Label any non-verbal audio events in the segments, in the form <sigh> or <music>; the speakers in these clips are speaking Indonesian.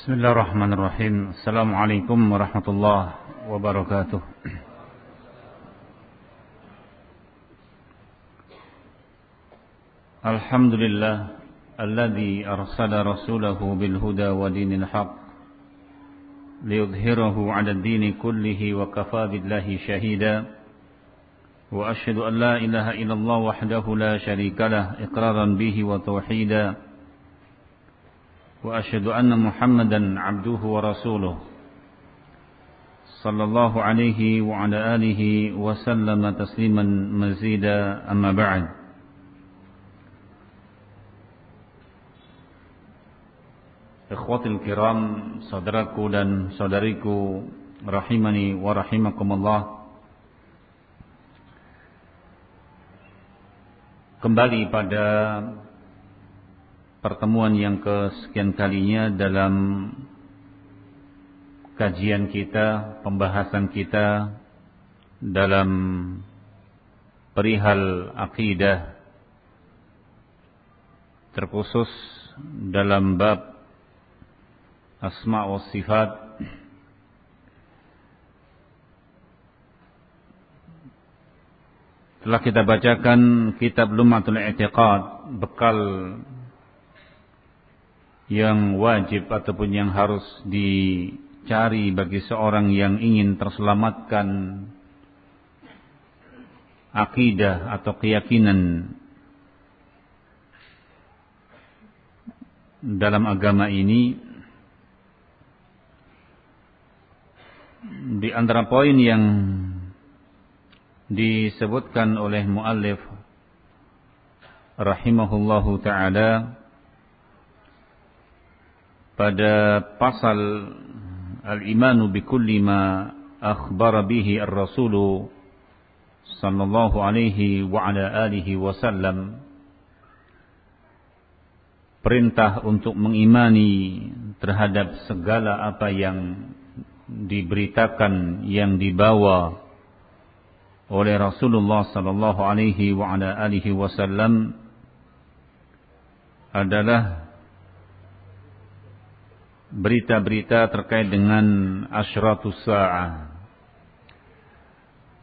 بسم الله الرحمن الرحيم السلام عليكم ورحمة الله وبركاته الحمد لله الذي أرسل رسوله بالهدى ودين الحق ليظهره على الدين كله وكفى بالله شهيدا وأشهد أن لا إله إلا الله وحده لا شريك له إقرارا به وتوحيدا وأشهد أن محمدا عبده ورسوله صلى الله عليه وعلى آله وسلم تسليما مزيدا. أما بعد إخوتي الكرام صدركو dan saudariku rahimani wa rahimakumullah kembali pada pertemuan yang kesekian kalinya dalam kajian kita, pembahasan kita dalam perihal akidah terkhusus dalam bab asma wa sifat. Telah kita bacakan kitab Lumatul I'tiqad bekal yang wajib ataupun yang harus dicari bagi seorang yang ingin terselamatkan akidah atau keyakinan dalam agama ini di antara poin yang disebutkan oleh muallif rahimahullahu taala pada pasal al-imanu bi kulli ma akhbara bihi ar-rasul sallallahu alaihi wa ala alihi wasallam. Perintah untuk mengimani terhadap segala apa yang diberitakan yang dibawa oleh Rasulullah sallallahu alaihi wa ala alihi wasallam adalah berita-berita terkait dengan asyratus sa'ah.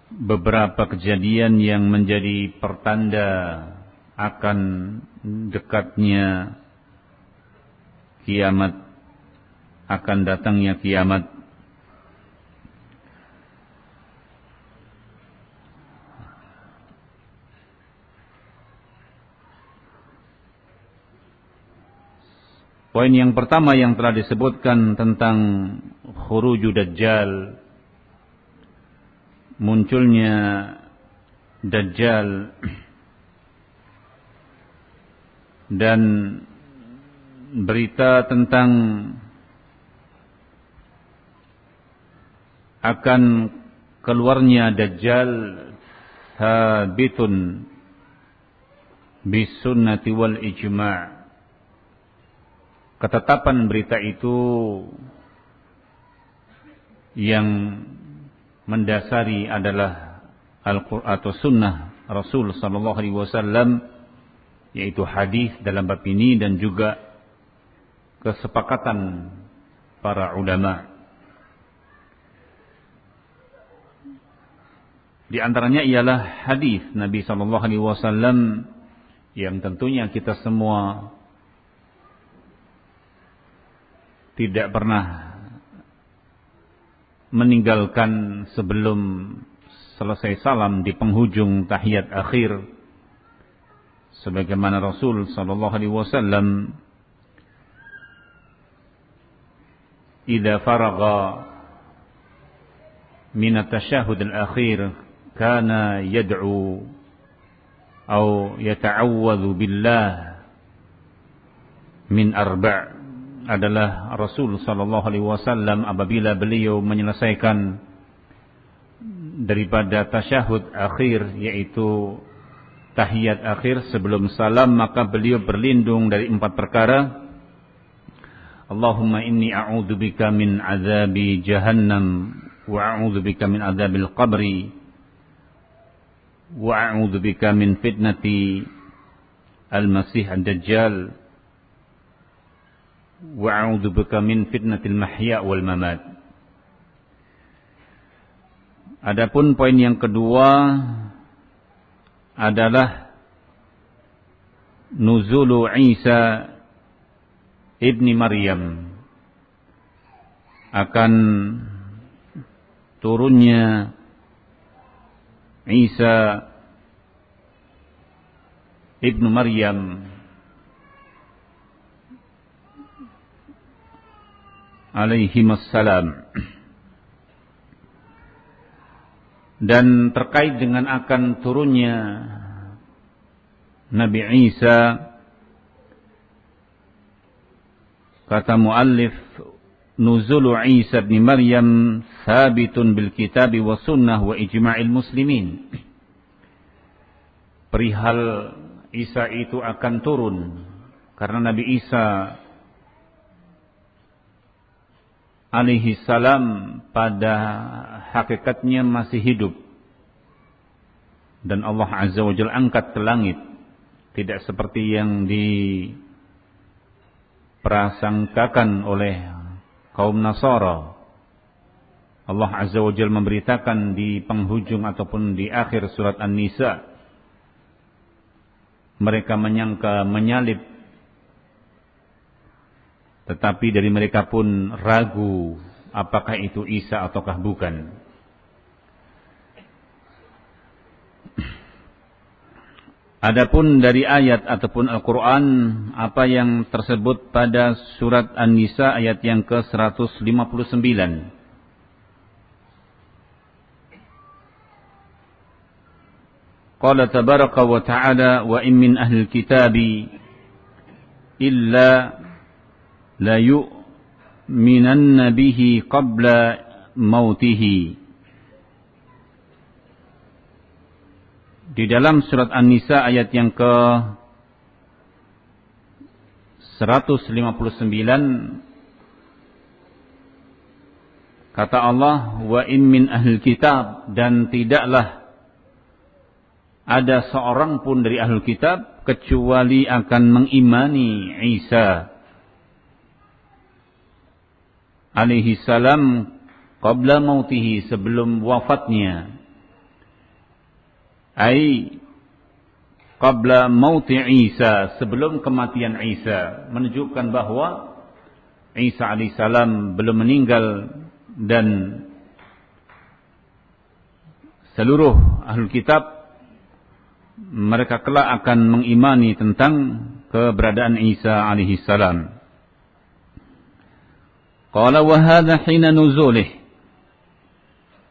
Beberapa kejadian yang menjadi pertanda akan dekatnya kiamat, akan datangnya kiamat. Poin yang pertama yang telah disebutkan tentang khuruju dajjal munculnya dajjal dan berita tentang akan keluarnya dajjal habitun bisunnati wal ijma' ketetapan berita itu yang mendasari adalah Al-Quran atau Sunnah Rasul Sallallahu Alaihi Wasallam yaitu hadis dalam bab ini dan juga kesepakatan para ulama. Di antaranya ialah hadis Nabi Sallallahu Alaihi Wasallam yang tentunya kita semua tidak pernah meninggalkan sebelum selesai salam di penghujung tahiyat akhir. Sebagaimana Rasul sallallahu alaihi wasallam idza faragha min at-tashahhud al-akhir kana yad'u atau yata'awwadhu billah min arba' adalah Rasul sallallahu alaihi wasallam apabila beliau menyelesaikan daripada tasyahud akhir yaitu tahiyat akhir sebelum salam maka beliau berlindung dari empat perkara. Allahumma inni a'udzubika min azabi jahannam wa a'udzubika min azabil qabri wa a'udzubika min fitnati al-masih ad-dajjal a'udzubika min fitnatil mahya wal mamat. Adapun poin yang kedua adalah nuzulu Isa ibni Maryam akan turunnya Isa ibnu Maryam alaihi wassalam dan terkait dengan akan turunnya Nabi Isa kata muallif nuzulu Isa bin Maryam sabitun bil kitab wa sunnah wa ijma'il muslimin. Perihal Isa itu akan turun karena Nabi Isa alaihi salam pada hakikatnya masih hidup. Dan Allah azza wa jalla angkat ke langit. Tidak seperti yang diprasangkakan oleh kaum Nasara. Allah azza wa jalla memberitakan di penghujung ataupun di akhir surat An-Nisa. Mereka menyangka menyalib tetapi dari mereka pun ragu apakah itu Isa ataukah bukan. Adapun dari ayat ataupun Al-Quran apa yang tersebut pada surat An-Nisa ayat yang ke-159. Qala tabaraka wa ta'ala wa in min kitabi illa la yu'minanna bihi qabla mautihi. Di dalam surat An-Nisa ayat yang ke 159 kata Allah wa in min ahli kitab dan tidaklah ada seorang pun dari ahli kitab kecuali akan mengimani Isa alaihi salam qabla mautihi sebelum wafatnya ai qabla mauti Isa sebelum kematian Isa menunjukkan bahwa Isa alaihissalam belum meninggal dan seluruh ahli kitab mereka kelak akan mengimani tentang keberadaan Isa alaihissalam. Qala wa hadha hina nuzulih.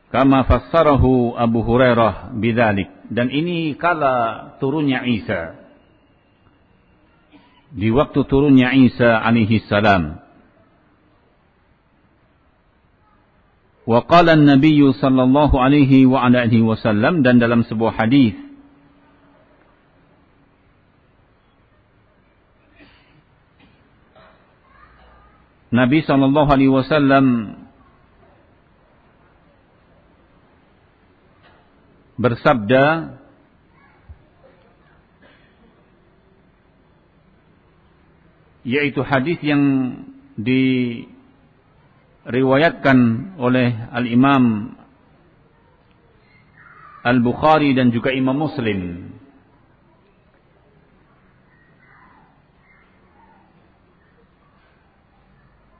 Kama fassarahu Abu Hurairah bidzalik. Dan ini kala turunnya Isa. Di waktu turunnya Isa alaihi salam. Wa qala an-nabiy sallallahu alaihi wa ala alihi wasallam dan dalam sebuah hadis Nabi Shallallahu Alaihi Wasallam bersabda, yaitu hadis yang diriwayatkan oleh Al Imam Al Bukhari dan juga Imam Muslim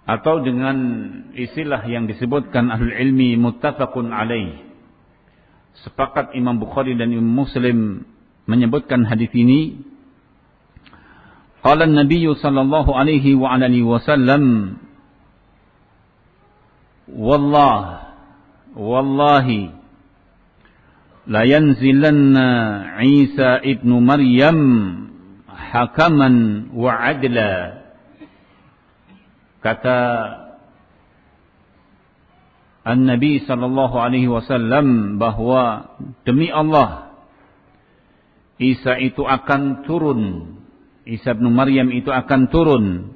atau dengan istilah yang disebutkan ahlul ilmi muttafaqun alaih. Sepakat Imam Bukhari dan Imam Muslim menyebutkan hadis ini. Qala Nabi sallallahu alaihi wa alihi wasallam Wallah wallahi la yanzilanna Isa ibnu Maryam hakaman wa adla Kata An-Nabi sallallahu alaihi wasallam bahwa demi Allah Isa itu akan turun. Isa bin Maryam itu akan turun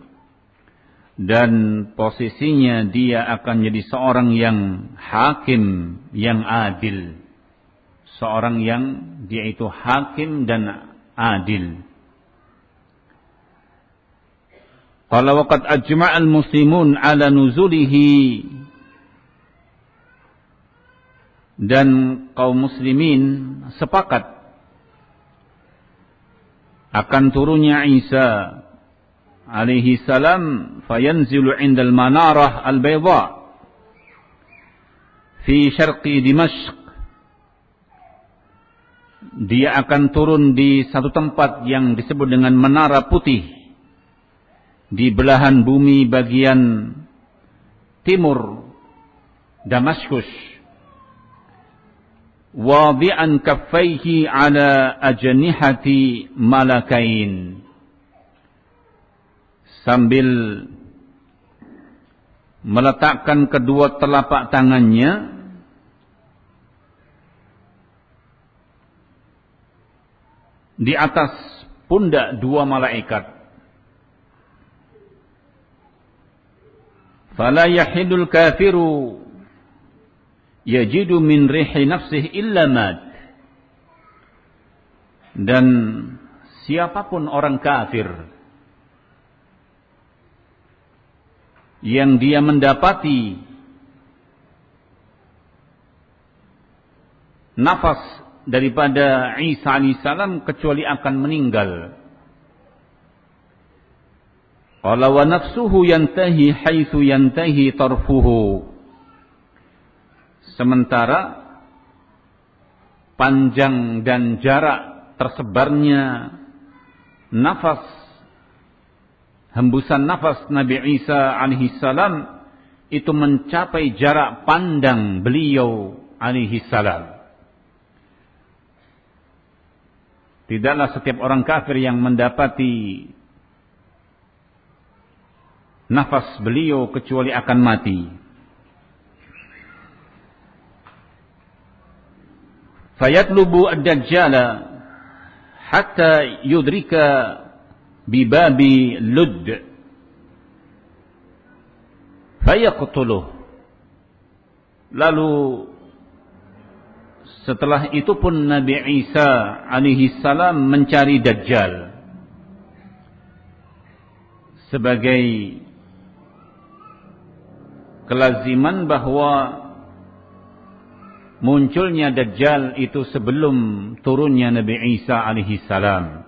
dan posisinya dia akan jadi seorang yang hakim yang adil. Seorang yang dia itu hakim dan adil. Qala waqad ajma'al muslimun ala nuzulihi. Dan kaum muslimin sepakat akan turunnya Isa alaihi salam fayanzilu indal manarah al-bayda fi syarqi Dimashq. Dia akan turun di satu tempat yang disebut dengan menara putih di belahan bumi bagian timur Damaskus wadi'an kaffaihi ala ajnihati malakain sambil meletakkan kedua telapak tangannya di atas pundak dua malaikat. Fala yahidul kafiru yajidu min rihi nafsih illa mad. Dan siapa pun orang kafir yang dia mendapati nafas daripada Isa alaihissalam kecuali akan meninggal. Qala wa nafsuhu yantahi haitsu yantahi tarfuhu. Sementara panjang dan jarak tersebarnya nafas hembusan nafas Nabi Isa alaihissalam itu mencapai jarak pandang beliau alaihissalam. Tidaklah setiap orang kafir yang mendapati nafas beliau kecuali akan mati. Fayatlubu ad-dajjal hatta yudrika bibabi lud fayaqtuluh lalu setelah itu pun Nabi Isa alaihi salam mencari Dajjal sebagai kelaziman bahwa munculnya Dajjal itu sebelum turunnya Nabi Isa alaihi salam.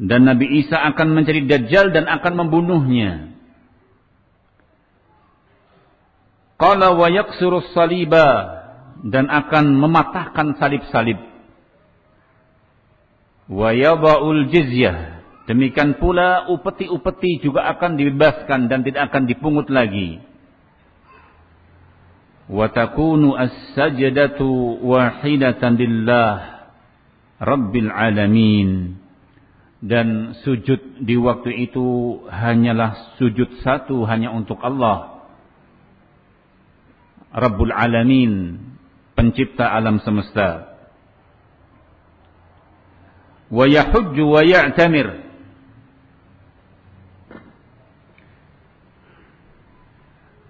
Dan Nabi Isa akan mencari Dajjal dan akan membunuhnya. Qala wa yaksuru salibah dan akan mematahkan salib-salib. Wa yada'ul jizyah. Demikian pula upeti-upeti juga akan dibebaskan dan tidak akan dipungut lagi. Wa takunu as-sajdatu wahidatan lillah rabbil alamin. Dan sujud di waktu itu hanyalah sujud satu hanya untuk Allah. Rabbul Alamin pencipta alam semesta. Wa yahujju wa ya'tamir.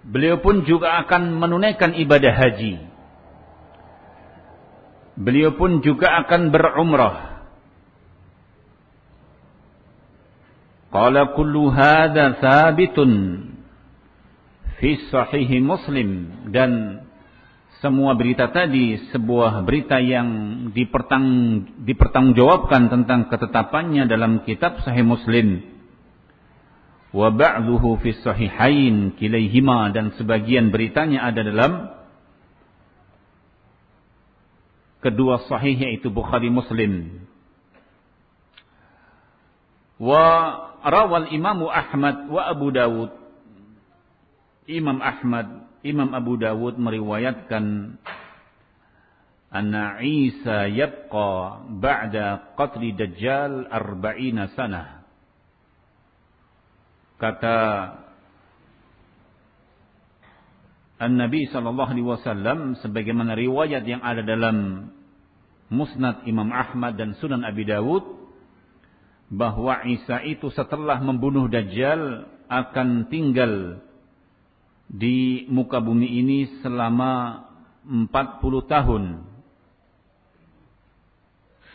Beliau pun juga akan menunaikan ibadah haji. Beliau pun juga akan berumrah. Qala kullu hadha thabitun fi sahih Muslim dan semua berita tadi sebuah berita yang dipertang, dipertanggungjawabkan tentang ketetapannya dalam kitab Sahih Muslim. Wa ba'duhu fi sahihain kilaihima dan sebagian beritanya ada dalam kedua sahih yaitu Bukhari Muslim. Wa rawal Imam Ahmad wa Abu Dawud. Imam Ahmad Imam Abu Dawud meriwayatkan anna Isa yabqa ba'da qatli Dajjal arba'ina sana. Kata An-Nabi sallallahu alaihi wasallam sebagaimana riwayat yang ada dalam Musnad Imam Ahmad dan Sunan Abi Dawud bahwa Isa itu setelah membunuh Dajjal akan tinggal di muka bumi ini selama 40 tahun.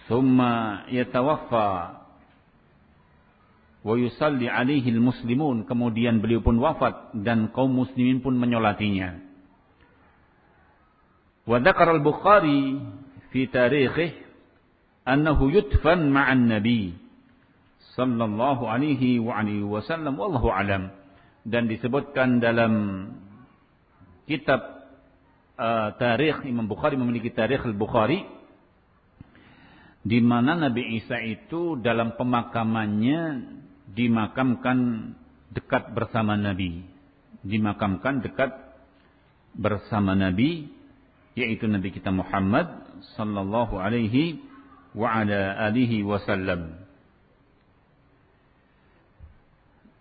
Thumma yatawaffa wa yusalli alaihi muslimun. Kemudian beliau pun wafat dan kaum muslimin pun menyolatinya. Wa dzakara al-bukhari fi tarikhih annahu yudfan ma'an nabi sallallahu alaihi wa alihi wasallam. Wallahu alam. Dan disebutkan dalam kitab uh, tarikh Imam Bukhari memiliki tarikh Al-Bukhari di mana Nabi Isa itu dalam pemakamannya dimakamkan dekat bersama Nabi. Dimakamkan dekat bersama Nabi yaitu Nabi kita Muhammad sallallahu alaihi wa ala alihi wasallam.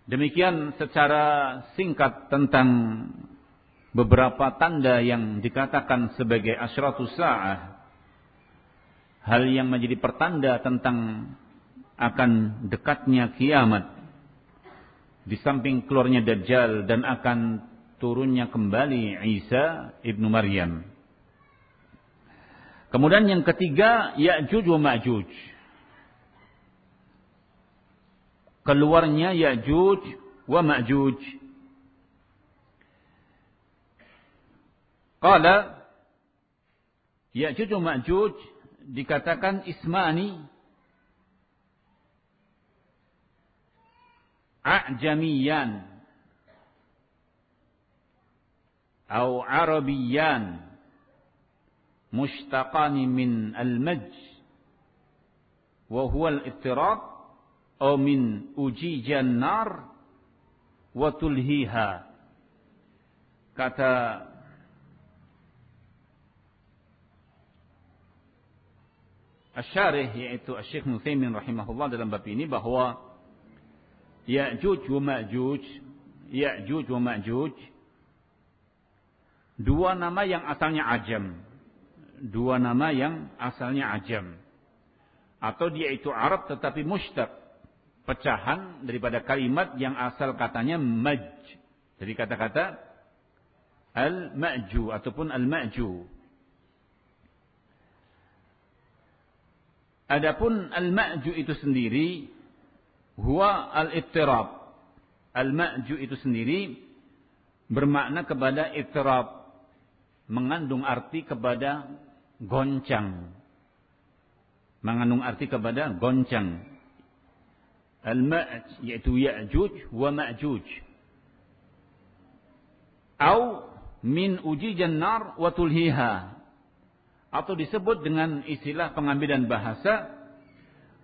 Demikian secara singkat tentang beberapa tanda yang dikatakan sebagai asyratus sa'ah hal yang menjadi pertanda tentang akan dekatnya kiamat di samping keluarnya Dajjal dan akan turunnya kembali Isa ibnu Maryam. Kemudian yang ketiga Ya'juj wa Ma'juj. Keluarnya Ya'juj wa Ma'juj. Qala Ya'juj wa Ma'juj dikatakan ismani a'jamiyan atau arabiyan mushtaqani min al-maj wa huwa al-ittirab atau min ujijan nar wa tulhiha kata Asyarih yaitu Syekh Muthaimin rahimahullah dalam bab ini bahwa Ya'juj wa Ma'juj. Ya'juj wa Ma'juj. Dua nama yang asalnya ajam. Dua nama yang asalnya ajam. Atau dia itu Arab tetapi mushtaq pecahan daripada kalimat yang asal katanya maj. Dari kata-kata al-ma'ju ataupun al-ma'ju. Adapun al-ma'ju itu sendiri huwa al-ittirab. Al-ma'ju itu sendiri bermakna kepada ittirab, mengandung arti kepada goncang. Mengandung arti kepada goncang. Al-ma'j yaitu Ya'juj wa Ma'juj. Au min ujijan nar wa tulhiha atau disebut dengan istilah pengambilan bahasa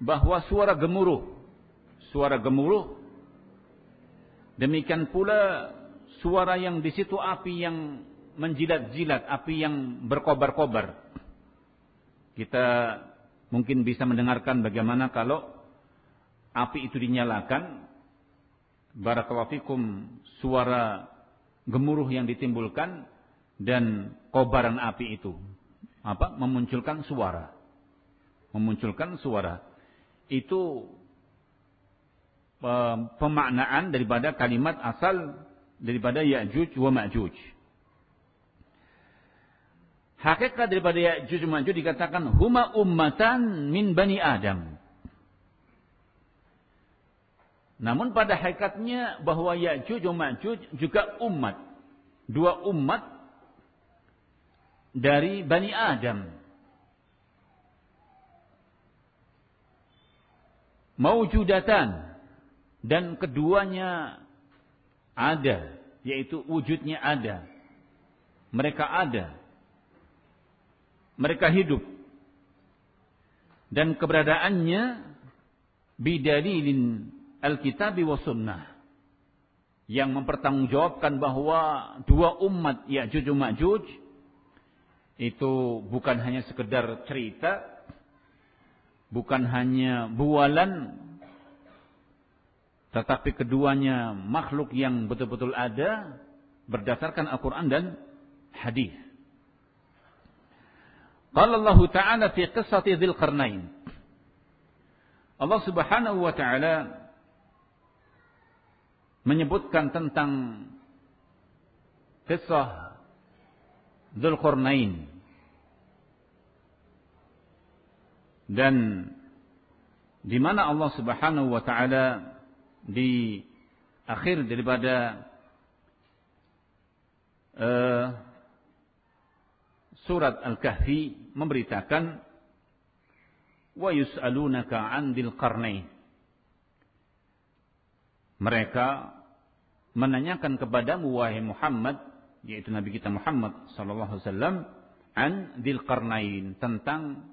bahwa suara gemuruh suara gemuruh. Demikian pula suara yang di situ api yang menjilat-jilat api yang berkobar-kobar. Kita mungkin bisa mendengarkan bagaimana kalau api itu dinyalakan barakallahu suara gemuruh yang ditimbulkan dan kobaran api itu. Apa? Memunculkan suara. Memunculkan suara. Itu pemaknaan daripada kalimat asal daripada Ya'juj wa Ma'juj hakikat daripada Ya'juj wa Ma'juj dikatakan huma ummatan min bani Adam namun pada hakikatnya bahwa Ya'juj wa Ma'juj juga umat dua umat dari Bani Adam. Maujudatan. Dan keduanya ada. Yaitu wujudnya ada. Mereka ada. Mereka hidup. Dan keberadaannya bidalilin Alkitab wa sunnah. Yang mempertanggungjawabkan bahwa dua umat Ya'juj Ma'juj itu bukan hanya sekedar cerita, bukan hanya bualan, tetapi keduanya makhluk yang betul-betul ada berdasarkan Al-Quran dan hadis. Qala Allah Ta'ala fi qissati Dzil Qarnain. Allah Subhanahu wa taala menyebutkan tentang kisah Dzulqarnain dan di mana Allah Subhanahu wa taala di akhir daripada uh, surat Al-Kahfi memberitakan wa yus'alunaka 'andil qarnain. Mereka menanyakan kepadamu wahai Muhammad yaitu Nabi kita Muhammad sallallahu alaihi wasallam an dzil qarnain tentang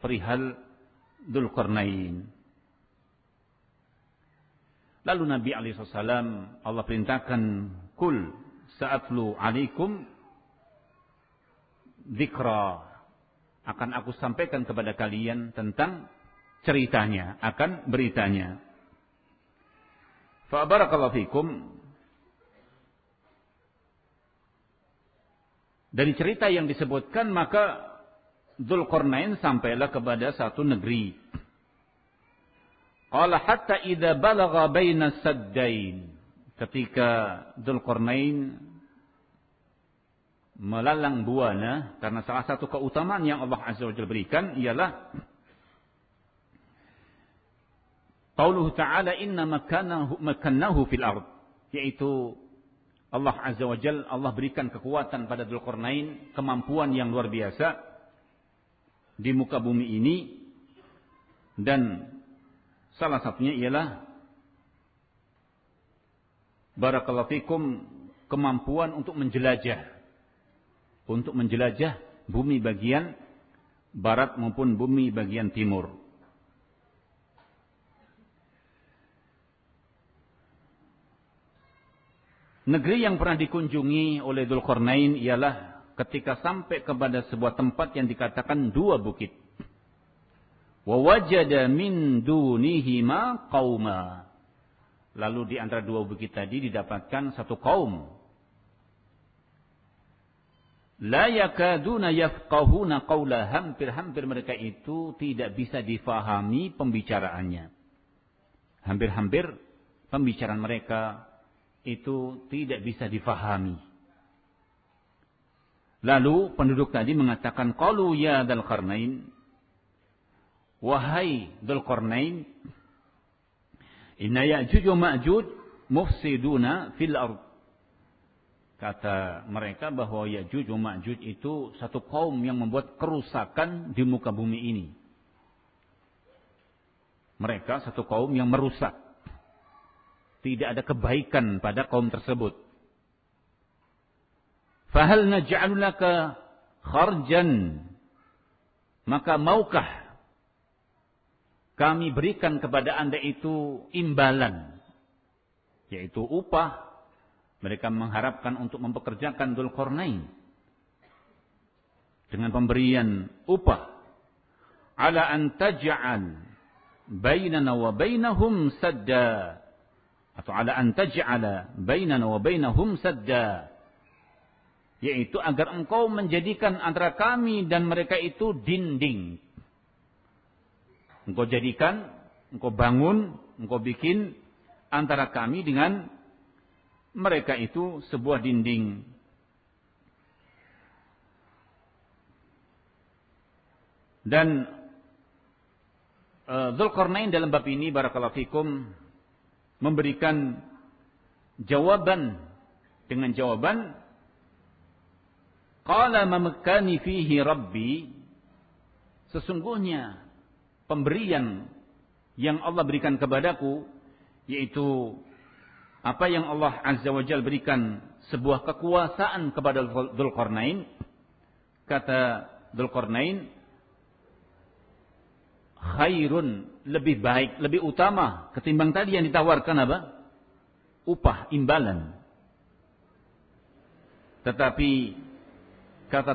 perihal dzul qarnain. Lalu Nabi alaihi wasallam Allah perintahkan kul sa'atlu alaikum dzikra akan aku sampaikan kepada kalian tentang ceritanya, akan beritanya. Fa barakallahu fikum. Dari cerita yang disebutkan maka Dzulqarnain sampailah kepada satu negeri. Qala hatta idza balagha baina saddain. Ketika Dzulqarnain melalang buana karena salah satu keutamaan yang Allah Azza wa Jalla berikan ialah Qauluhu ta'ala inna makanahu makannahu fil ard yaitu Allah Azza wa Jalla Allah berikan kekuatan pada Dzulqarnain kemampuan yang luar biasa di muka bumi ini dan salah satunya ialah barakallahu fikum kemampuan untuk menjelajah untuk menjelajah bumi bagian barat maupun bumi bagian timur. Negeri yang pernah dikunjungi oleh Dzulkarnain ialah ketika sampai kepada sebuah tempat yang dikatakan dua bukit. Wa wajada min dunihima qauma. Lalu di antara dua bukit tadi didapatkan satu kaum La yakaduna yafqahuna qawla hampir-hampir mereka itu tidak bisa difahami pembicaraannya. Hampir-hampir pembicaraan mereka itu tidak bisa difahami. Lalu penduduk tadi mengatakan qalu ya dal qarnain wahai dal qarnain inna ya'juj wa ma'juj mufsiduna fil ard Kata mereka bahwa Ya'juj wa Ma'juj itu satu kaum yang membuat kerusakan di muka bumi ini. Mereka satu kaum yang merusak. Tidak ada kebaikan pada kaum tersebut. Fahal naj'alu laka kharjan? Maka maukah kami berikan kepada anda itu imbalan. Yaitu upah mereka mengharapkan untuk mempekerjakan Dzulqarnain dengan pemberian upah ala an bainana wa bainahum sadda atau ala an taj'ala bainana wa bainahum sadda yaitu agar engkau menjadikan antara kami dan mereka itu dinding engkau jadikan engkau bangun engkau bikin antara kami dengan mereka itu sebuah dinding. Dan uh, Dzulkarnain dalam bab ini barakallahu fikum memberikan jawaban dengan jawaban qala mamakani fihi rabbi sesungguhnya pemberian yang Allah berikan kepadaku yaitu apa yang Allah Azza wa Jal berikan sebuah kekuasaan kepada Dzulqarnain kata Dzulqarnain khairun lebih baik lebih utama ketimbang tadi yang ditawarkan apa? Upah imbalan. Tetapi kata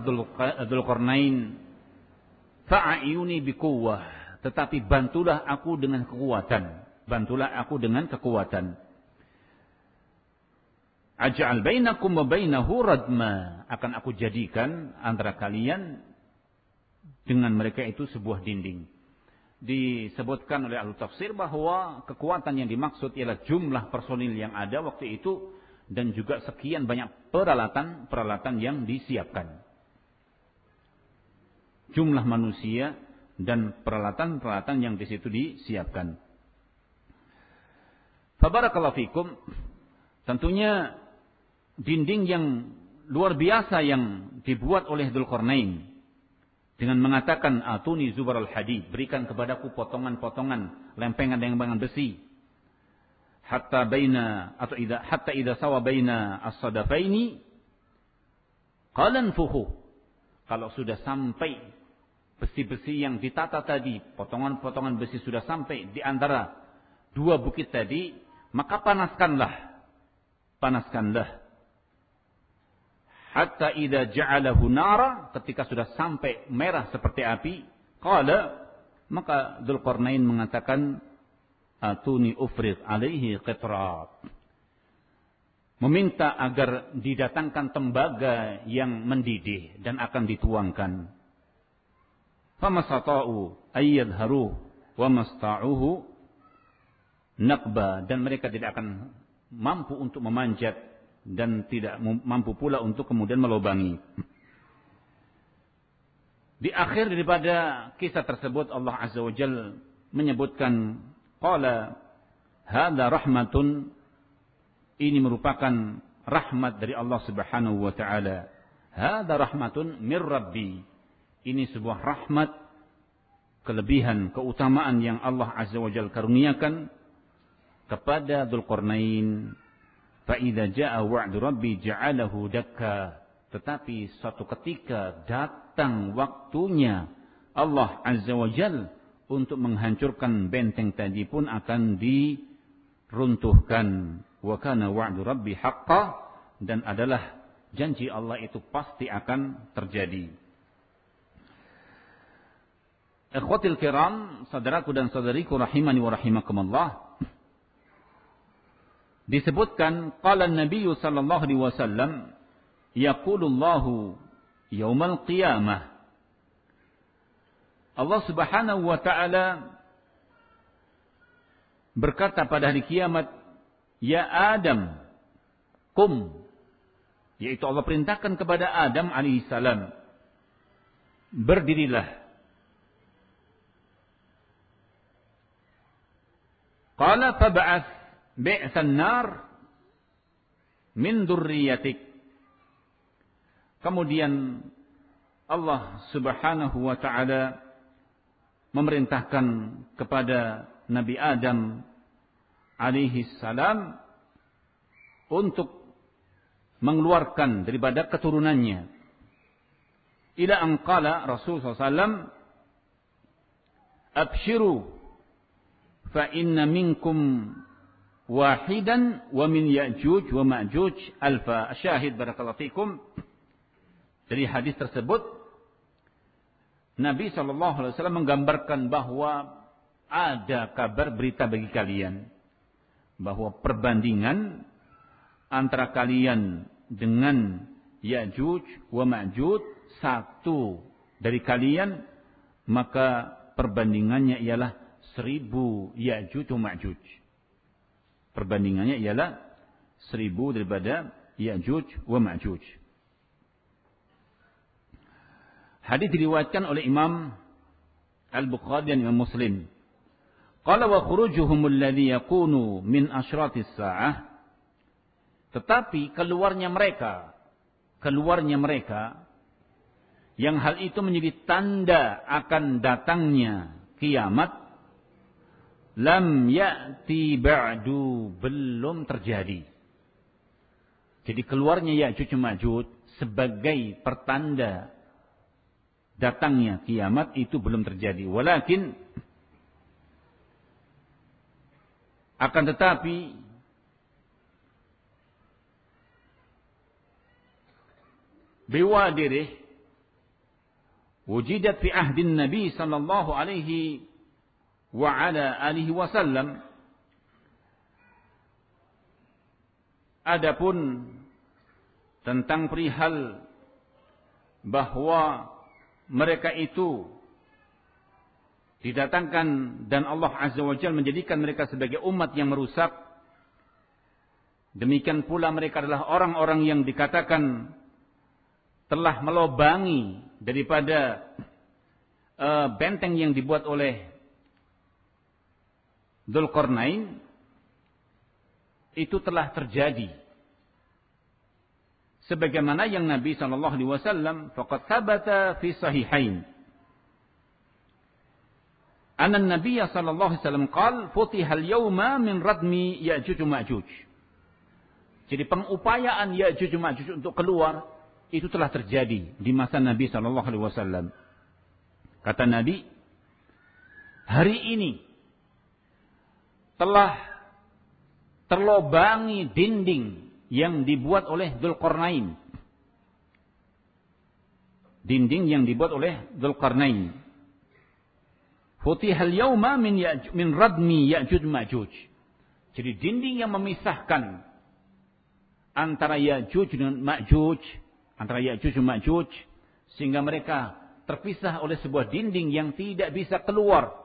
Dzulqarnain fa'ayuni biquwwah tetapi bantulah aku dengan kekuatan bantulah aku dengan kekuatan Aj'al bainakum wa bainahu radma. Akan aku jadikan antara kalian dengan mereka itu sebuah dinding. Disebutkan oleh ahli tafsir bahwa kekuatan yang dimaksud ialah jumlah personil yang ada waktu itu dan juga sekian banyak peralatan-peralatan yang disiapkan. Jumlah manusia dan peralatan-peralatan yang di situ disiapkan. Fabarakallahu fikum. Tentunya dinding yang luar biasa yang dibuat oleh Dzulqarnain dengan mengatakan atuni zubar al hadid berikan kepadaku potongan-potongan lempengan-lempengan besi hatta baina atau idza hatta idza sawa baina as-sadafaini qalan fuhu kalau sudah sampai besi-besi yang ditata tadi potongan-potongan besi sudah sampai di antara dua bukit tadi maka panaskanlah. Panaskanlah. Hatta idza ja'alahu nara ketika sudah sampai merah seperti api qala maka Dzulqarnain mengatakan atuni ufrid alaihi qitrat. Meminta agar didatangkan tembaga yang mendidih dan akan dituangkan famasata'u ayyadharu wa masta'uhu naqba dan mereka tidak akan mampu untuk memanjat dan tidak mampu pula untuk kemudian melobangi. Di akhir daripada kisah tersebut Allah Azza wa Jal menyebutkan qala hadza rahmatun ini merupakan rahmat dari Allah Subhanahu wa taala. Hadza rahmatun mir rabbi. Ini sebuah rahmat kelebihan, keutamaan yang Allah Azza wa Jal karuniakan kepada Dzulqarnain Fa'idha ja'a wa'du rabbi ja'alahu dakka. Tetapi suatu ketika datang waktunya Allah Azza wa Jal untuk menghancurkan benteng tadi pun akan diruntuhkan. Wa kana wa'du rabbi haqqa. Dan adalah janji Allah itu pasti akan terjadi. Ikhwatil kiram, saudaraku dan saudariku rahimani wa rahimakumullah. Disebutkan qala Nabi sallallahu alaihi wasallam yaqulullahu yaumal qiyamah. Allah Subhanahu wa taala berkata pada hari kiamat ya Adam kum yaitu Allah perintahkan kepada Adam alaihissalam berdirilah qala fab'ath bi'san nar min durriyatik. Kemudian Allah Subhanahu wa taala memerintahkan kepada Nabi Adam alaihi salam untuk mengeluarkan daripada keturunannya. Ila anqala Rasul SAW Abshiru fa inna minkum wahidan wa min Ya'juj wa Ma'juj alfa. Syahid barakallahu fikum. Dari hadis tersebut Nabi wasallam menggambarkan bahwa ada kabar berita bagi kalian bahwa perbandingan antara kalian dengan Ya'juj wa Ma'juj satu dari kalian maka perbandingannya ialah seribu Ya'juj Ma'juj. Perbandingannya ialah seribu daripada Ya'juj wa Ma'juj. Hadis diriwayatkan oleh Imam Al-Bukhari dan Imam Muslim. Qala wa khurujuhum alladhi yakunu min asyratis sa'ah. Tetapi keluarnya mereka, keluarnya mereka yang hal itu menjadi tanda akan datangnya kiamat lam ya'ti ba'du belum terjadi. Jadi keluarnya Ya'juj Ma'juj sebagai pertanda datangnya kiamat itu belum terjadi. Walakin akan tetapi biwadirih wujidat fi ahdin Nabi sallallahu alaihi ala alihi wasallam. Adapun tentang perihal bahwa mereka itu didatangkan dan Allah Azza wa Jalla menjadikan mereka sebagai umat yang merusak demikian pula mereka adalah orang-orang yang dikatakan telah melobangi daripada uh, benteng yang dibuat oleh Dzulqarnain itu telah terjadi. Sebagaimana yang Nabi sallallahu alaihi wasallam faqad sabata fi sahihain. Anna Nabi sallallahu alaihi wasallam qal futihal yawma min radmi Ya'juj Ma'juj. Jadi pengupayaan Ya'juj Ma'juj untuk keluar itu telah terjadi di masa Nabi sallallahu alaihi wasallam. Kata Nabi, hari ini telah terlobangi dinding yang dibuat oleh Dzulqarnain. Dinding yang dibuat oleh Dzulqarnain. Futihal yauma min min radmi Ya'juj Ma'juj. Jadi dinding yang memisahkan antara Ya'juj dan Ma'juj, antara Ya'juj dan Ma'juj sehingga mereka terpisah oleh sebuah dinding yang tidak bisa keluar,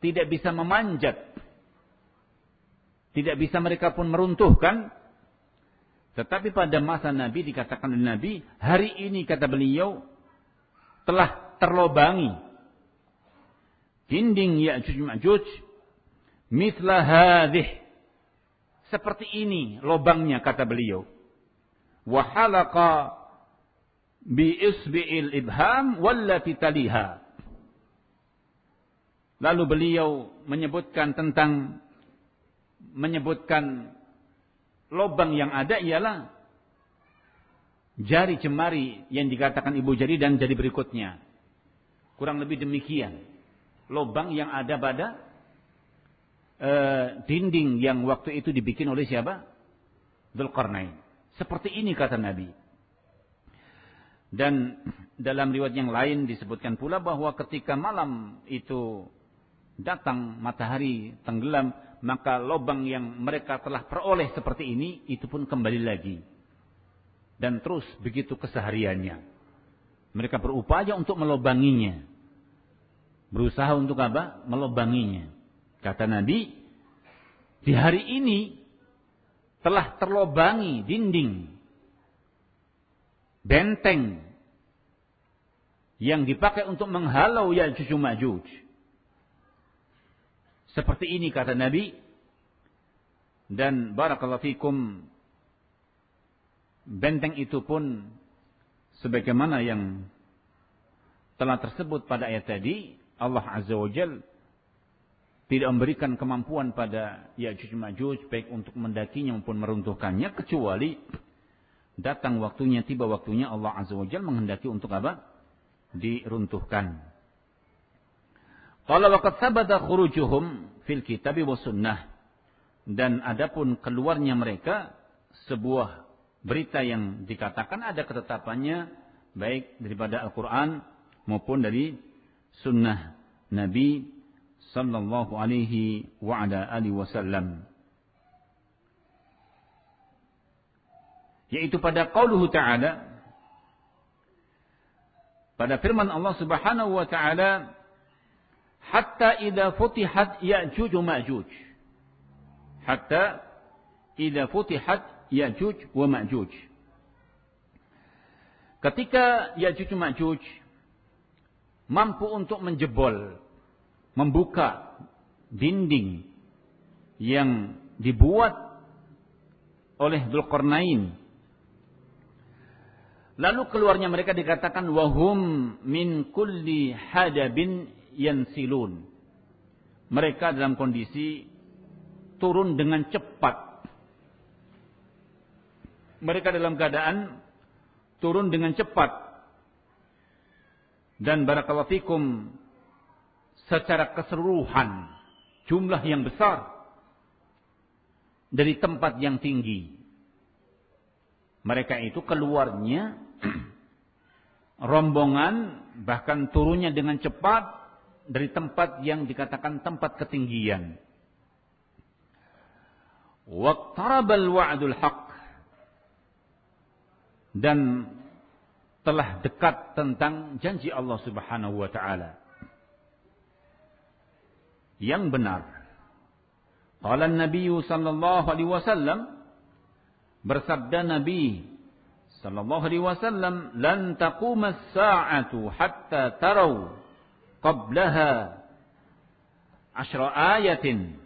tidak bisa memanjat, tidak bisa mereka pun meruntuhkan. Tetapi pada masa Nabi dikatakan oleh Nabi, hari ini kata beliau telah terlobangi dinding Ya'juj Ma'juj mithla hadhih seperti ini lobangnya kata beliau. Wahalaqa bi isbi'il ibham wallati taliha. Lalu beliau menyebutkan tentang menyebutkan lobang yang ada ialah jari jemari yang dikatakan ibu jari dan jari berikutnya. Kurang lebih demikian. Lobang yang ada pada uh, dinding yang waktu itu dibikin oleh siapa? Dzulqarnain. Seperti ini kata Nabi. Dan dalam riwayat yang lain disebutkan pula bahwa ketika malam itu datang matahari tenggelam, maka lubang yang mereka telah peroleh seperti ini itu pun kembali lagi. Dan terus begitu kesehariannya. Mereka berupaya untuk melobanginya. Berusaha untuk apa? Melobanginya. Kata Nabi, di hari ini telah terlobangi dinding benteng yang dipakai untuk menghalau Ya'juj Ma'juj. Seperti ini kata Nabi dan barakallahu fikum benteng itu pun sebagaimana yang telah tersebut pada ayat tadi Allah Azza wa Jalla tidak memberikan kemampuan pada Ya'juj Ma'juj baik untuk mendakinya maupun meruntuhkannya kecuali datang waktunya tiba waktunya Allah Azza wa Jalla menghendaki untuk apa? diruntuhkan. Qala waqad sabata khurujuhum fil kitab wa sunnah. Dan adapun keluarnya mereka sebuah berita yang dikatakan ada ketetapannya baik daripada Al-Qur'an maupun dari sunnah Nabi sallallahu alaihi wa ala alihi wasallam. Yaitu pada qauluhu ta'ala pada firman Allah Subhanahu wa taala hatta idza futihat ya'juj ma'juj hatta idza futihat ya'juj wa ma'juj ketika ya'juj ma'juj mampu untuk menjebol membuka dinding yang dibuat oleh Dzulqarnain. Lalu keluarnya mereka dikatakan wahum min kulli hadabin yansilun. Mereka dalam kondisi turun dengan cepat. Mereka dalam keadaan turun dengan cepat. Dan barakallahu secara keseluruhan jumlah yang besar dari tempat yang tinggi. Mereka itu keluarnya <clears throat> rombongan bahkan turunnya dengan cepat dari tempat yang dikatakan tempat ketinggian. Waqtarabal wa'dul haq dan telah dekat tentang janji Allah Subhanahu wa taala yang benar. Qala Nabi sallallahu alaihi wasallam bersabda Nabi sallallahu alaihi wasallam lan taquma as-sa'atu hatta tarau qablaha ashra ayatin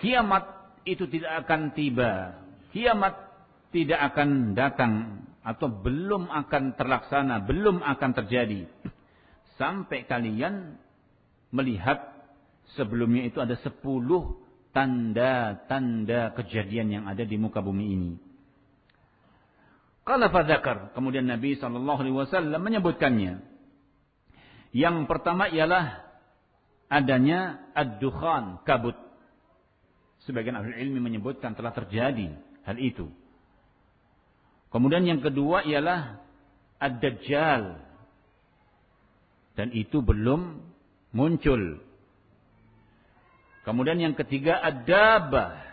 kiamat itu tidak akan tiba. Kiamat tidak akan datang atau belum akan terlaksana, belum akan terjadi. Sampai kalian melihat sebelumnya itu ada sepuluh tanda-tanda kejadian yang ada di muka bumi ini. Qala fadzakar. Kemudian Nabi sallallahu alaihi wasallam menyebutkannya. Yang pertama ialah adanya ad-dukhan, kabut. Sebagian ahli ilmi menyebutkan telah terjadi hal itu. Kemudian yang kedua ialah ad-dajjal. Dan itu belum muncul. Kemudian yang ketiga ad-dabah.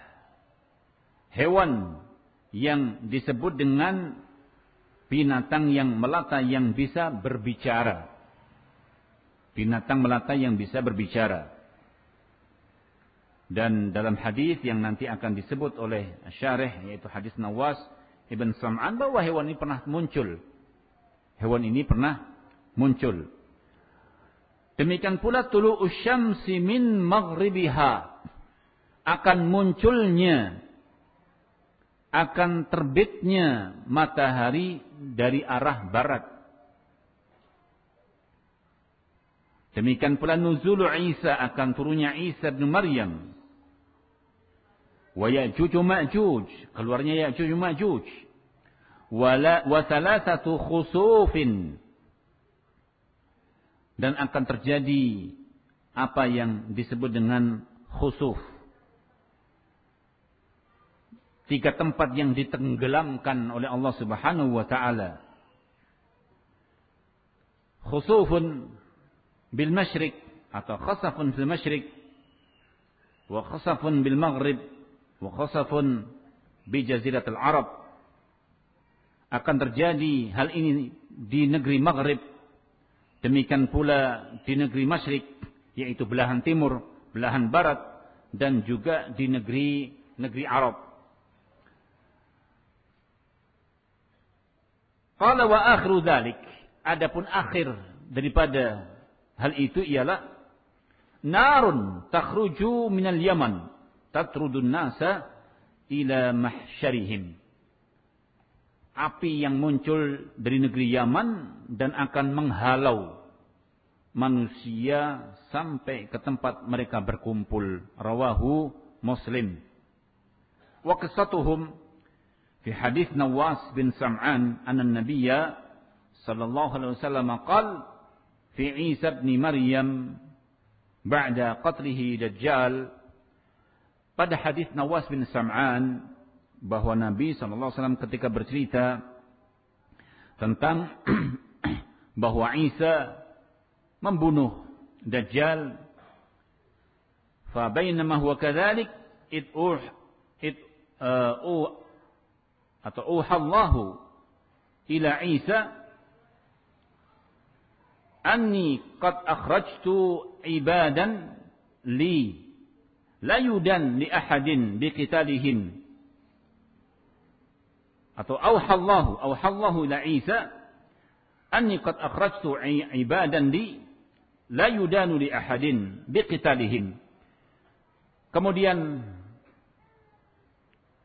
Hewan yang disebut dengan binatang yang melata yang bisa berbicara. Binatang melata yang bisa berbicara. Dan dalam hadis yang nanti akan disebut oleh syarih yaitu hadis Nawas Ibn Sam'an bahwa hewan ini pernah muncul. Hewan ini pernah muncul. Demikian pula tulu usyamsi min maghribiha akan munculnya akan terbitnya matahari dari arah barat. Demikian pula nuzulu Isa akan turunnya Isa bin Maryam. Wa Ya'juj Ma'juj, keluarnya Ya'juj Ma'juj. Wa thalathatu khusufin. Dan akan terjadi apa yang disebut dengan khusuf. Tiga tempat yang ditenggelamkan oleh Allah Subhanahu wa taala. Khusufun bil masyriq atau khasafun bil masyriq wa khasafun bil maghrib wa khasafun bi jaziratul Arab. Akan terjadi hal ini di negeri Maghrib. Demikian pula di negeri Masyrik, yaitu belahan timur, belahan barat, dan juga di negeri negeri Arab. Qala wa akhiru dzalik. Adapun akhir daripada hal itu ialah narun takhruju minal Yaman tatrudun nasa ila mahsyarihim. Api yang muncul dari negeri Yaman dan akan menghalau manusia sampai ke tempat mereka berkumpul. Rawahu Muslim. Wa qissatuhum في حديث نواس بن سمعان أن النبي صلى الله عليه وسلم قال في عيسى بن مريم بعد قتله دجال pada hadis Nawas bin Sam'an bahwa Nabi SAW ketika bercerita tentang <clears throat> bahwa Isa membunuh Dajjal fa bainama huwa kadzalik id uh id uh, atau uhallahu ila Isa anni qad akhrajtu ibadan li la yudan li ahadin biqitalihim atau auhallahu auhallahu ila Isa anni qad akhrajtu ibadan li la yudanu li ahadin biqitalihim kemudian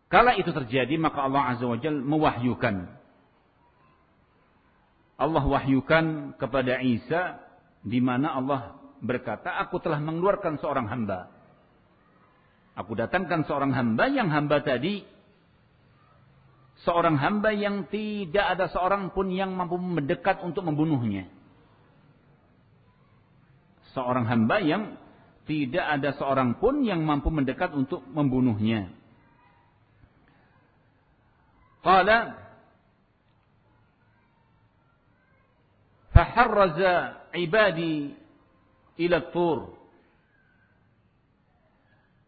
Kala itu terjadi maka Allah Azza wa Jal mewahyukan. Allah wahyukan kepada Isa di mana Allah berkata, aku telah mengeluarkan seorang hamba. Aku datangkan seorang hamba yang hamba tadi seorang hamba yang tidak ada seorang pun yang mampu mendekat untuk membunuhnya. Seorang hamba yang tidak ada seorang pun yang mampu mendekat untuk membunuhnya. قال فحرز عبادي إلى الطور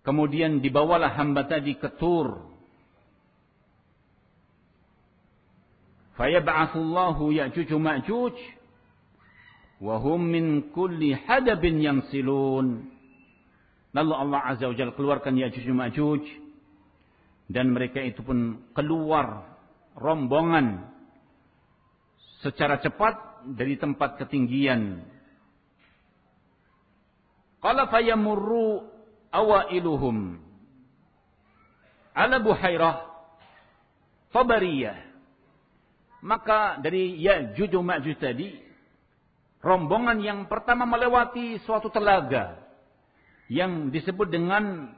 Kemudian dibawalah hamba tadi ke Tur. Fayab'atsullahu Ya'juj Ma'juj wa hum min kulli hadabin yansilun. Lalu Allah Azza wa Jalla keluarkan Ya'juj Ma'juj dan mereka itu pun keluar rombongan secara cepat dari tempat ketinggian. Qala fayamurru awailuhum ala Buhairah Tabariyah. Maka dari Ya'juj Ma'juj tadi rombongan yang pertama melewati suatu telaga yang disebut dengan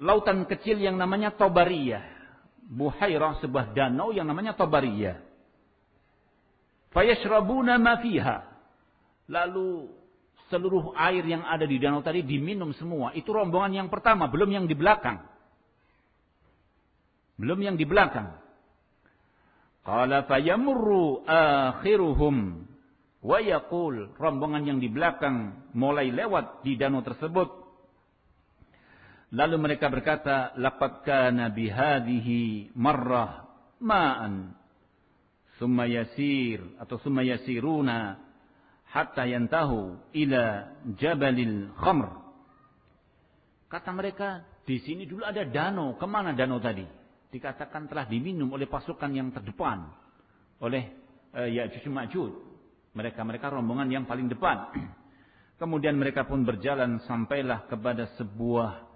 lautan kecil yang namanya Tabariyah. Buhairah sebuah danau yang namanya Tabariyah. Fayashrabuna ma fiha. Lalu seluruh air yang ada di danau tadi diminum semua. Itu rombongan yang pertama, belum yang di belakang. Belum yang di belakang. Qala fayamurru akhiruhum wa yaqul rombongan yang di belakang mulai lewat di danau tersebut. Lalu mereka berkata, laqad kana bihadhihi marrah ma'an summa yasir atau summa yasiruna hatta yantahu ila jabalil khamr. Kata mereka, di sini dulu ada danau. Ke mana danau tadi? Dikatakan telah diminum oleh pasukan yang terdepan. Oleh uh, Ya'juj Ma'juj. Mereka-mereka rombongan yang paling depan. <clears throat> Kemudian mereka pun berjalan sampailah kepada sebuah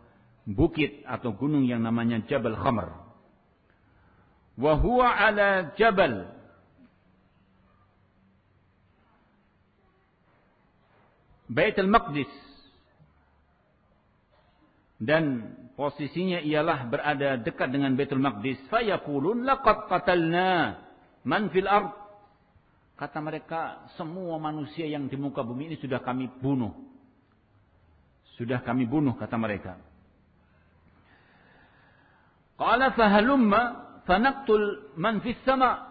bukit atau gunung yang namanya Jabal Khamr. Wahuwa ala jabal. Baitul Maqdis. Dan posisinya ialah berada dekat dengan Baitul Maqdis. Fayaqulun laqad qatalna man fil ard. Kata mereka semua manusia yang di muka bumi ini sudah kami bunuh. Sudah kami bunuh kata mereka qala fahalumma fanaqtul man fis sama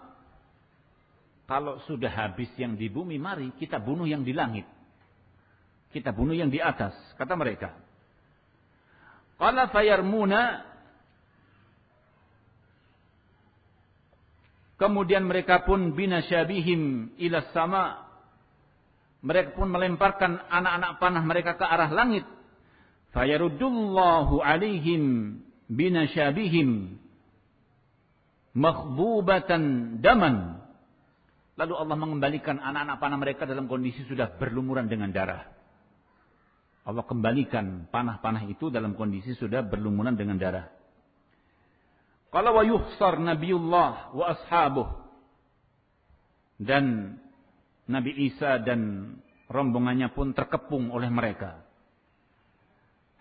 kalau sudah habis yang di bumi mari kita bunuh yang di langit kita bunuh yang di atas, kata mereka. Qala fayarmuna Kemudian mereka pun binasyabihim ila sama. Mereka pun melemparkan anak-anak panah mereka ke arah langit. Fayaruddullahu alaihim binasyabihim makhbubatan daman. Lalu Allah mengembalikan anak-anak panah mereka dalam kondisi sudah berlumuran dengan darah. Allah kembalikan panah-panah itu dalam kondisi sudah berlumuran dengan darah. Kalau wa yuhsar Nabiullah wa ashabuh. Dan Nabi Isa dan rombongannya pun terkepung oleh mereka.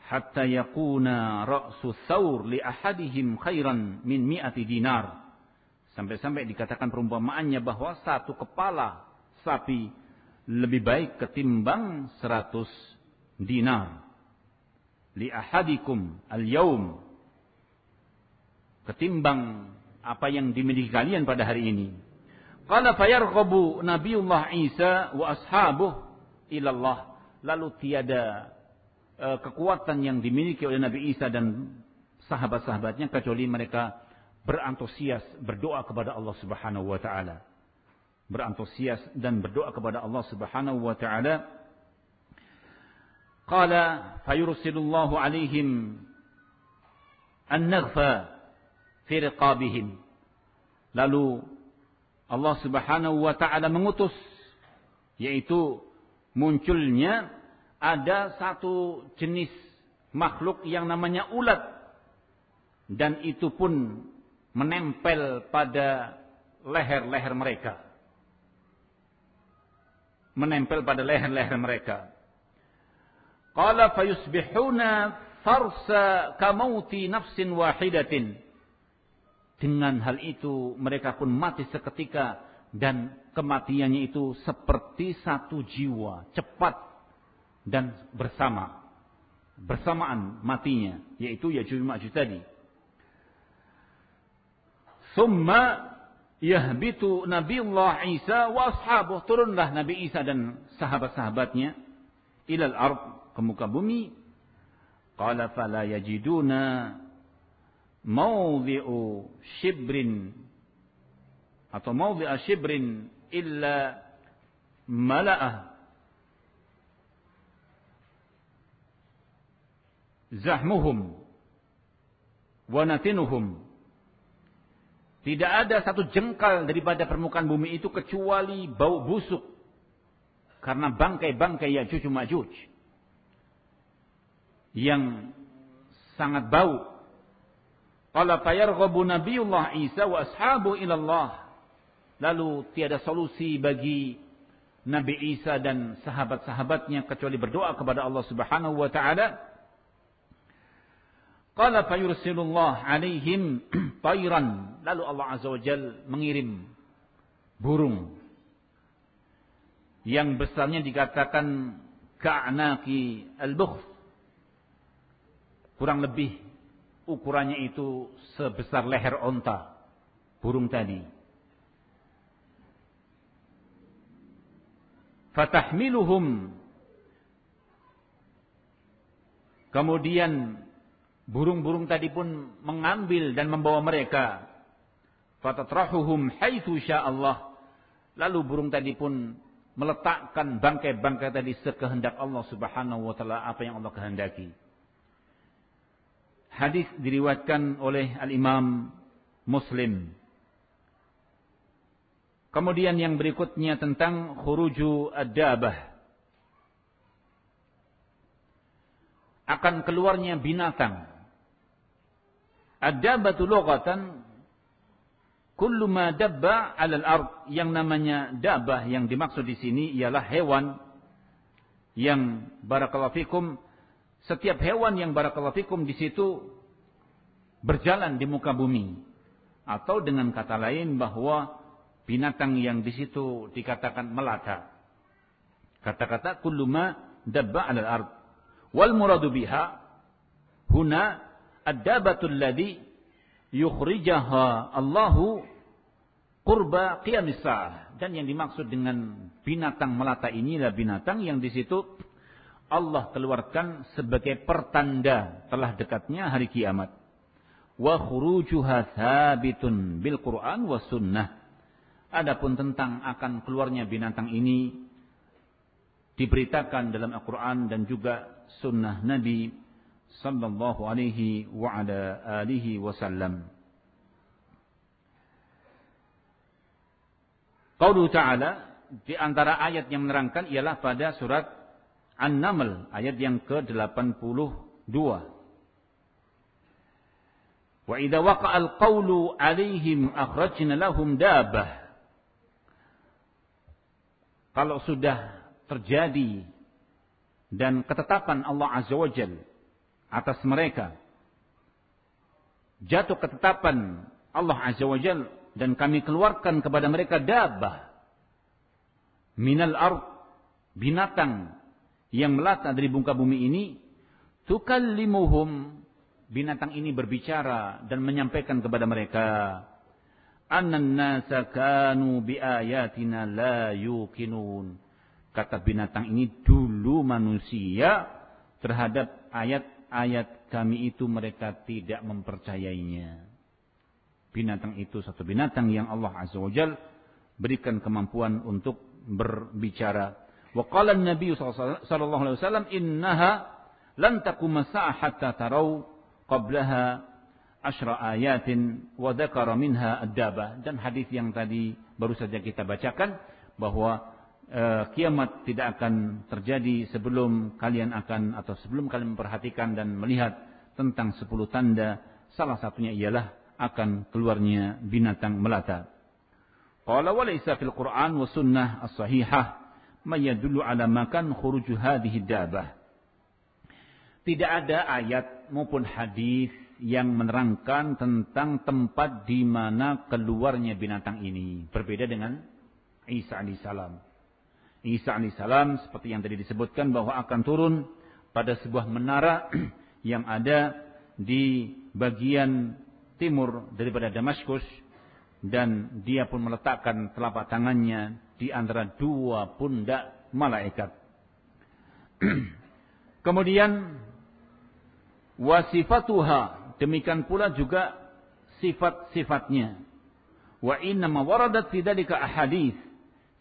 Hatta yakuna ra'su thawr li ahadihim khairan min mi'ati dinar. Sampai-sampai dikatakan perumpamaannya bahwa satu kepala sapi lebih baik ketimbang seratus dinar li ahadikum al-yaum ketimbang apa yang dimiliki kalian pada hari ini. Qala fayarghabu Nabiullah Isa wa ashabuh ilallah. Lalu tiada Eh, kekuatan yang dimiliki oleh Nabi Isa dan sahabat-sahabatnya kecuali mereka berantusias berdoa kepada Allah Subhanahu wa taala. Berantusias dan berdoa kepada Allah Subhanahu wa taala. Qala fayursilullahu alaihim an-naghfa fi riqabihim. Lalu Allah Subhanahu wa taala mengutus yaitu munculnya ada satu jenis makhluk yang namanya ulat. Dan itu pun menempel pada leher-leher mereka. Menempel pada leher-leher mereka. Qala fayusbihuna farsa kamauti nafsin wahidatin. Dengan hal itu mereka pun mati seketika dan kematiannya itu seperti satu jiwa, cepat dan bersama. Bersamaan matinya, yaitu Yajuj Ma'juj tadi. Summa yahbitu Nabiullah Isa wa ashabuh. Turunlah Nabi Isa dan sahabat-sahabatnya ilal ard ke muka bumi qala fala yajiduna mawdhi'u shibrin atau mawdhi'a shibrin illa mala'ah zahmuhum wa natinuhum tidak ada satu jengkal daripada permukaan bumi itu kecuali bau busuk karena bangkai-bangkai Ya'juj Ma'juj yang sangat bau. Qala fayarghabu Nabiullah Isa wa ashabu ilallah. Lalu tiada solusi bagi Nabi Isa dan sahabat-sahabatnya kecuali berdoa kepada Allah Subhanahu wa taala. Qala fayursilullah alaihim <clears throat> tayran. Lalu Allah Azza wa Jal mengirim burung yang besarnya dikatakan ka'naki al-bukh. Kurang lebih ukurannya itu sebesar leher onta burung tadi. Fatahmiluhum Kemudian burung-burung tadi pun mengambil dan membawa mereka. Fatatrahuhum haitsu Allah. Lalu burung tadi pun meletakkan bangkai-bangkai tadi sekehendak Allah Subhanahu wa taala apa yang Allah kehendaki. Hadis diriwayatkan oleh Al-Imam Muslim. Kemudian yang berikutnya tentang khuruju ad-dabah. Akan keluarnya binatang. Ad-dabatu lughatan Kullu ma dabba 'alal ard. Yang namanya dabah yang dimaksud di sini ialah hewan yang barakallahu fikum setiap hewan yang barakallahu fikum di situ berjalan di muka bumi. Atau dengan kata lain bahwa binatang yang di situ dikatakan melata. Kata-kata kullu ma dabba 'alal ard. Wal muradu biha huna ad-dabatul ladhi yukhrijaha Allahu qurba qiyamis Dan yang dimaksud dengan binatang melata ini adalah binatang yang di situ Allah keluarkan sebagai pertanda telah dekatnya hari kiamat. Wa khurujuha thabitun bil Qur'an wa sunnah. Adapun tentang akan keluarnya binatang ini diberitakan dalam Al-Quran dan juga sunnah Nabi sallallahu alaihi wa ala alihi wasallam. Qaulu ta'ala di antara ayat yang menerangkan ialah pada surat An-Naml ayat yang ke-82. Wa idza waqa'al qawlu 'alaihim akhrajna lahum dabah. Kalau sudah terjadi dan ketetapan Allah Azza wa Jalla atas mereka. Jatuh ketetapan Allah Azza wa Jal dan kami keluarkan kepada mereka dabah minal ard binatang yang melata dari muka bumi ini tukallimuhum. Binatang ini berbicara dan menyampaikan kepada mereka annan nasa kanu biayatina la yuqinun. Kata binatang ini dulu manusia terhadap ayat ayat kami itu mereka tidak mempercayainya. Binatang itu satu binatang yang Allah Azza wa Jal berikan kemampuan untuk berbicara. Wa qala Nabi sallallahu alaihi wasallam innaha lan taqum hatta tarau qablaha asyra ayatin wa dzakara minha ad-daba dan hadis yang tadi baru saja kita bacakan bahwa Eh, kiamat tidak akan terjadi sebelum kalian akan atau sebelum kalian memperhatikan dan melihat tentang sepuluh tanda salah satunya ialah akan keluarnya binatang melata. Qala wa laysa fil Qur'an wa sunnah as-sahihah ma yadullu ala makan khuruj hadhihi dabah. Tidak ada ayat maupun hadis yang menerangkan tentang tempat di mana keluarnya binatang ini. Berbeda dengan Isa alaihissalam. Isa alaihissalam seperti yang tadi disebutkan bahwa akan turun pada sebuah menara <clears throat> yang ada di bagian timur daripada Damaskus dan dia pun meletakkan telapak tangannya di antara dua pundak malaikat. <clears throat> Kemudian wasifatuha demikian pula juga sifat-sifatnya. Wa inna ma waradat fi dzalika ahadits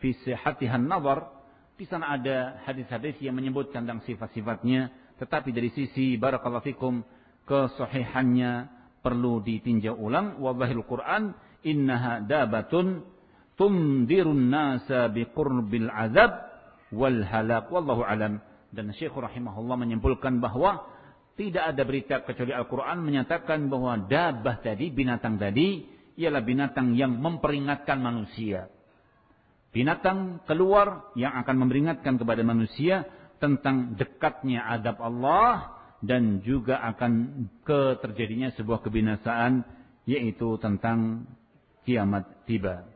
fi sihhatiha an-nazar di sana ada hadis-hadis yang menyebutkan tentang sifat-sifatnya, tetapi dari sisi barakallahu fikum kesahihannya perlu ditinjau ulang. Wallahil Quran innaha dabatun tumdirun nasa biqurbil azab wal halak wallahu alam. Dan Syekh rahimahullah menyimpulkan bahwa Tidak ada berita kecuali Al-Quran menyatakan bahwa dabah tadi, binatang tadi, ialah binatang yang memperingatkan manusia. Binatang keluar yang akan memperingatkan kepada manusia tentang dekatnya adab Allah dan juga akan keterjadinya sebuah kebinasaan yaitu tentang kiamat tiba.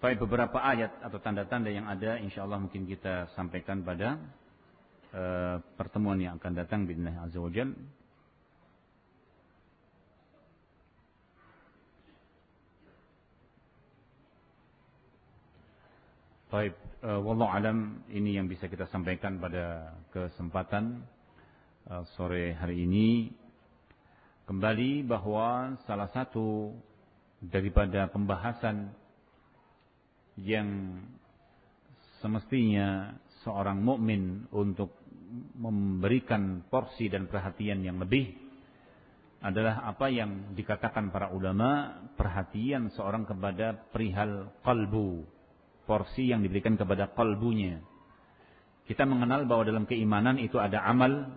Baik beberapa ayat atau tanda-tanda yang ada insya Allah mungkin kita sampaikan pada uh, pertemuan yang akan datang bismillah azza wajal. Baik, wallahu alam ini yang bisa kita sampaikan pada kesempatan uh, sore hari ini. Kembali bahwa salah satu daripada pembahasan yang semestinya seorang mukmin untuk memberikan porsi dan perhatian yang lebih adalah apa yang dikatakan para ulama perhatian seorang kepada perihal kalbu porsi yang diberikan kepada kalbunya kita mengenal bahwa dalam keimanan itu ada amal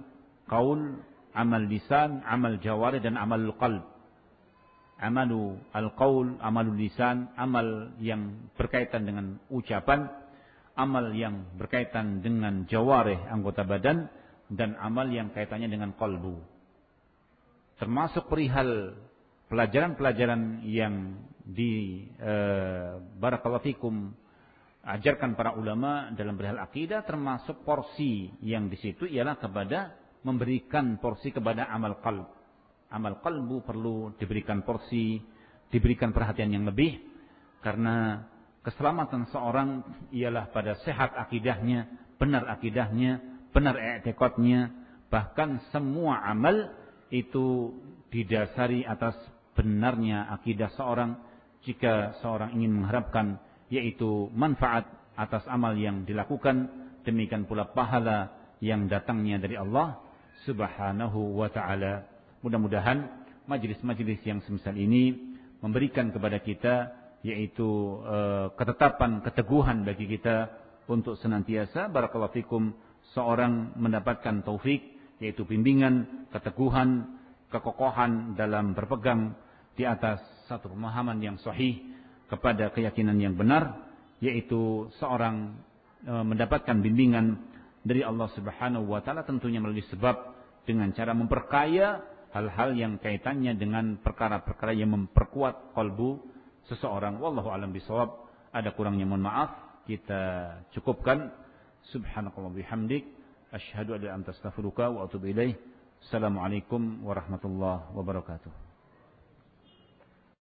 kaul amal lisan amal jawari dan amal qalb. Amalu al-qaul, amalu lisan, amal yang berkaitan dengan ucapan, amal yang berkaitan dengan jawarih anggota badan dan amal yang kaitannya dengan kalbu. Termasuk perihal pelajaran-pelajaran yang di eh, barakallahu ajarkan para ulama dalam perihal akidah termasuk porsi yang di situ ialah kepada memberikan porsi kepada amal kalb amal kalbu perlu diberikan porsi, diberikan perhatian yang lebih karena keselamatan seorang ialah pada sehat akidahnya, benar akidahnya, benar etikotnya, bahkan semua amal itu didasari atas benarnya akidah seorang. Jika seorang ingin mengharapkan yaitu manfaat atas amal yang dilakukan demikian pula pahala yang datangnya dari Allah Subhanahu wa taala. Mudah-mudahan majelis-majelis yang semisal ini memberikan kepada kita yaitu uh, ketetapan, keteguhan bagi kita untuk senantiasa barakallahu fikum seorang mendapatkan taufik yaitu bimbingan, keteguhan, kekokohan dalam berpegang di atas satu pemahaman yang sahih kepada keyakinan yang benar yaitu seorang e, mendapatkan bimbingan dari Allah Subhanahu wa taala tentunya melalui sebab dengan cara memperkaya hal-hal yang kaitannya dengan perkara-perkara yang memperkuat kalbu seseorang. Wallahu alam bisawab. Ada kurangnya mohon maaf. Kita cukupkan. Subhanakallah bihamdik. Ilaha illa anta astaghfiruka wa atubu ilaih. Assalamualaikum warahmatullahi wabarakatuh.